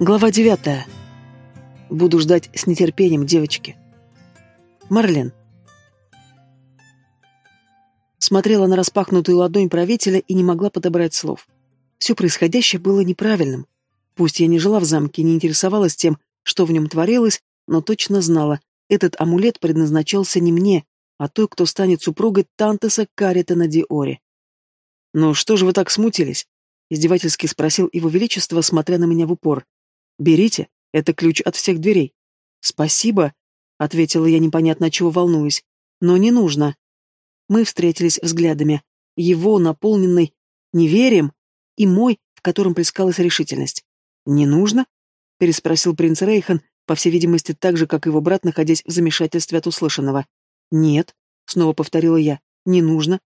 Глава девятая. Буду ждать с нетерпением, девочки. Марлен. Смотрела на распахнутую ладонь правителя и не могла подобрать слов. Все происходящее было неправильным. Пусть я не жила в замке, не интересовалась тем, что в нем творилось, но точно знала, этот амулет предназначался не мне, а той, кто станет супругой Тантеса Каритана Диори. «Ну что же вы так смутились?» — издевательски спросил его величество, смотря на меня в упор. «Берите, это ключ от всех дверей». «Спасибо», — ответила я непонятно чего волнуюсь, — «но не нужно». Мы встретились взглядами. Его, наполненный неверием, и мой, в котором плескалась решительность. «Не нужно?» — переспросил принц Рейхан, по всей видимости, так же, как его брат, находясь в замешательстве от услышанного. «Нет», — снова повторила я, — «не нужно».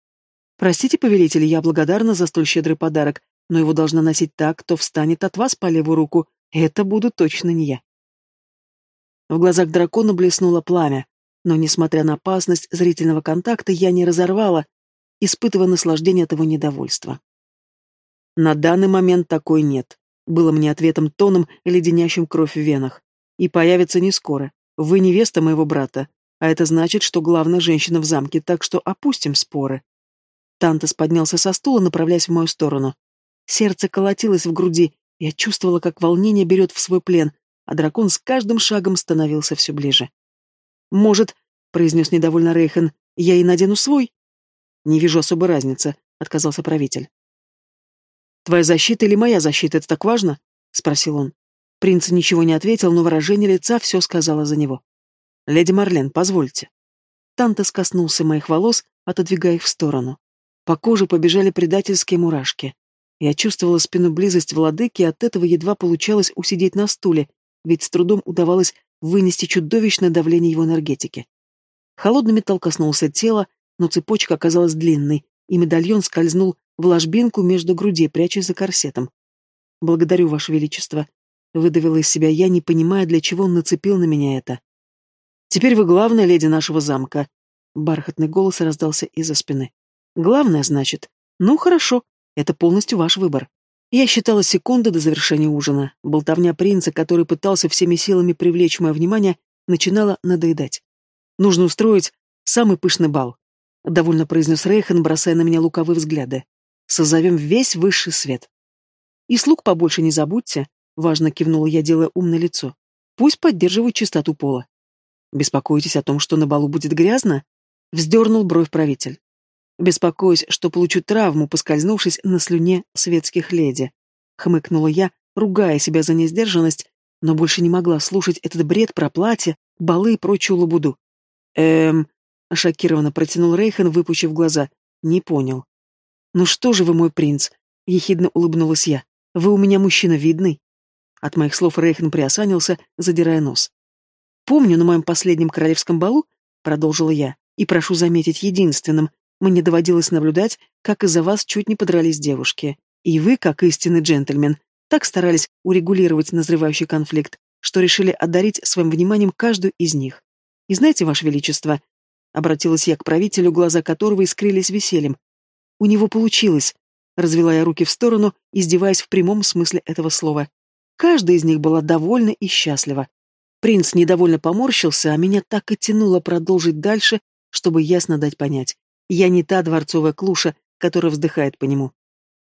«Простите, повелитель, я благодарна за столь щедрый подарок, но его должна носить так, кто встанет от вас по левую руку. Это буду точно не я». В глазах дракона блеснуло пламя, но, несмотря на опасность зрительного контакта, я не разорвала, испытывая наслаждение от его недовольства. «На данный момент такой нет», — было мне ответом тоном, леденящим кровь в венах. «И появится не скоро. Вы невеста моего брата, а это значит, что главная женщина в замке, так что опустим споры». Тантас поднялся со стула, направляясь в мою сторону. Сердце колотилось в груди, я чувствовала, как волнение берет в свой плен, а дракон с каждым шагом становился все ближе. «Может», — произнес недовольно Рейхан, — «я и надену свой?» «Не вижу особой разницы», — отказался правитель. «Твоя защита или моя защита, это так важно?» — спросил он. Принц ничего не ответил, но выражение лица все сказала за него. «Леди Марлен, позвольте». Тантас коснулся моих волос, отодвигая их в сторону. По коже побежали предательские мурашки. Я чувствовала спину близость владыки, и от этого едва получалось усидеть на стуле, ведь с трудом удавалось вынести чудовищное давление его энергетики. Холодный металл коснулся тела, но цепочка оказалась длинной, и медальон скользнул в ложбинку между грудей, прячась за корсетом. «Благодарю, Ваше Величество», — выдавила из себя я, не понимая, для чего он нацепил на меня это. «Теперь вы главная леди нашего замка», — бархатный голос раздался из-за спины. «Главное, значит? Ну, хорошо, это полностью ваш выбор. Я считала секунды до завершения ужина. Болтовня принца, который пытался всеми силами привлечь мое внимание, начинала надоедать. Нужно устроить самый пышный бал. Довольно произнес Рейхан, бросая на меня луковые взгляды. Созовем весь высший свет. И слуг побольше не забудьте, важно кивнула я, делая умное лицо. Пусть поддерживают чистоту пола. Беспокоитесь о том, что на балу будет грязно? Вздернул бровь правитель беспокоясь, что получу травму, поскользнувшись на слюне светских леди. Хмыкнула я, ругая себя за несдержанность, но больше не могла слушать этот бред про платье, балы и прочую лабуду. Эм... Шокированно протянул Рейхан, выпучив глаза. Не понял. «Ну что же вы, мой принц?» — ехидно улыбнулась я. «Вы у меня мужчина видный». От моих слов Рейхан приосанился, задирая нос. «Помню на моем последнем королевском балу», — продолжила я, — «и прошу заметить единственным, мне доводилось наблюдать, как из-за вас чуть не подрались девушки. И вы, как истинный джентльмен, так старались урегулировать назревающий конфликт, что решили одарить своим вниманием каждую из них. И знаете, Ваше Величество, обратилась я к правителю, глаза которого искрились весельем. У него получилось, развела я руки в сторону, издеваясь в прямом смысле этого слова. Каждая из них была довольна и счастлива. Принц недовольно поморщился, а меня так и тянуло продолжить дальше, чтобы ясно дать понять. Я не та дворцовая клуша, которая вздыхает по нему.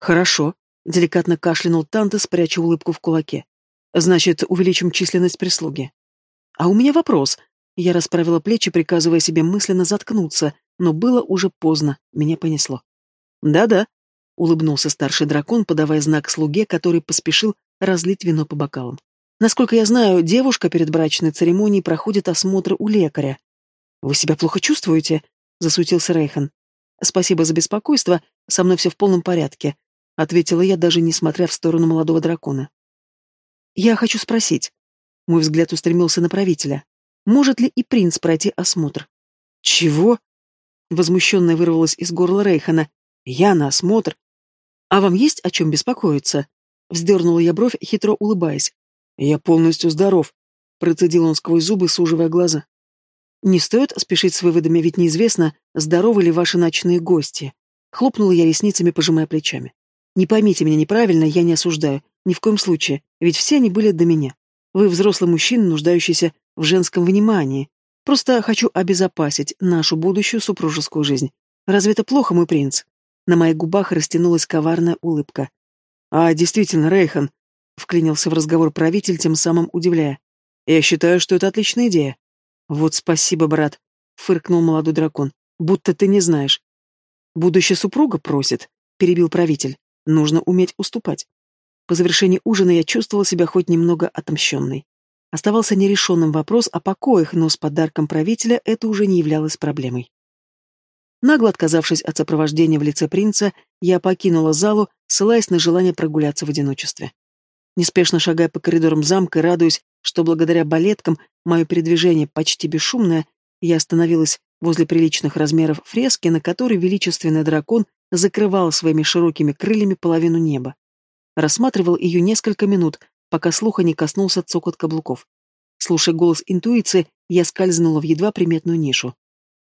Хорошо, деликатно кашлянул Танта, спряча улыбку в кулаке. Значит, увеличим численность прислуги. А у меня вопрос. Я расправила плечи, приказывая себе мысленно заткнуться, но было уже поздно, меня понесло. Да-да, улыбнулся старший дракон, подавая знак слуге, который поспешил разлить вино по бокалам. Насколько я знаю, девушка перед брачной церемонией проходит осмотр у лекаря. Вы себя плохо чувствуете? Засуетился Рейхан. «Спасибо за беспокойство, со мной все в полном порядке», — ответила я, даже не смотря в сторону молодого дракона. «Я хочу спросить». Мой взгляд устремился на правителя. «Может ли и принц пройти осмотр?» «Чего?» Возмущенная вырвалась из горла Рейхана. «Я на осмотр?» «А вам есть о чем беспокоиться?» Вздернула я бровь, хитро улыбаясь. «Я полностью здоров», — процедил он сквозь зубы, суживая глаза. Не стоит спешить с выводами, ведь неизвестно, здоровы ли ваши ночные гости. Хлопнула я ресницами, пожимая плечами. Не поймите меня неправильно, я не осуждаю. Ни в коем случае, ведь все они были до меня. Вы взрослый мужчина, нуждающийся в женском внимании. Просто хочу обезопасить нашу будущую супружескую жизнь. Разве это плохо, мой принц?» На моих губах растянулась коварная улыбка. «А, действительно, Рейхан», — вклинился в разговор правитель, тем самым удивляя. «Я считаю, что это отличная идея». «Вот спасибо, брат», — фыркнул молодой дракон. «Будто ты не знаешь». «Будущая супруга просит», — перебил правитель. «Нужно уметь уступать». По завершении ужина я чувствовал себя хоть немного отомщенной. Оставался нерешенным вопрос о покоях, но с подарком правителя это уже не являлось проблемой. Нагло отказавшись от сопровождения в лице принца, я покинула залу, ссылаясь на желание прогуляться в одиночестве. Неспешно шагая по коридорам замка и радуясь, что благодаря балеткам мое передвижение почти бесшумное, я остановилась возле приличных размеров фрески, на которой величественный дракон закрывал своими широкими крыльями половину неба. Рассматривал ее несколько минут, пока слуха не коснулся цокот каблуков. Слушая голос интуиции, я скользнула в едва приметную нишу.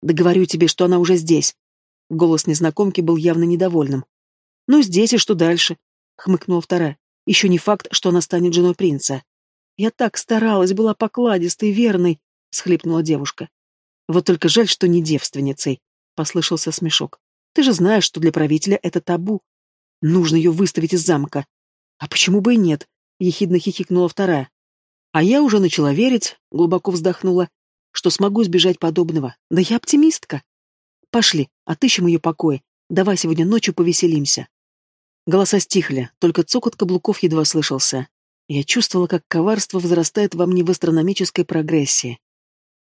Да говорю тебе, что она уже здесь. Голос незнакомки был явно недовольным. Ну, здесь и что дальше? Хмыкнула вторая. Еще не факт, что она станет женой принца. Я так старалась, была покладистой, верной, схлипнула девушка. Вот только жаль, что не девственницей, послышался смешок. Ты же знаешь, что для правителя это табу. Нужно ее выставить из замка. А почему бы и нет? Ехидно хихикнула вторая. А я уже начала верить, глубоко вздохнула, что смогу избежать подобного. Да я оптимистка. Пошли, отыщем ее покой. Давай сегодня ночью повеселимся. Голоса стихли, только цокот каблуков едва слышался. Я чувствовала, как коварство возрастает во мне в астрономической прогрессии.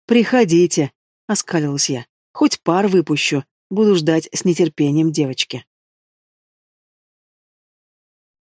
«Приходите», — оскалилась я. «Хоть пар выпущу. Буду ждать с нетерпением девочки».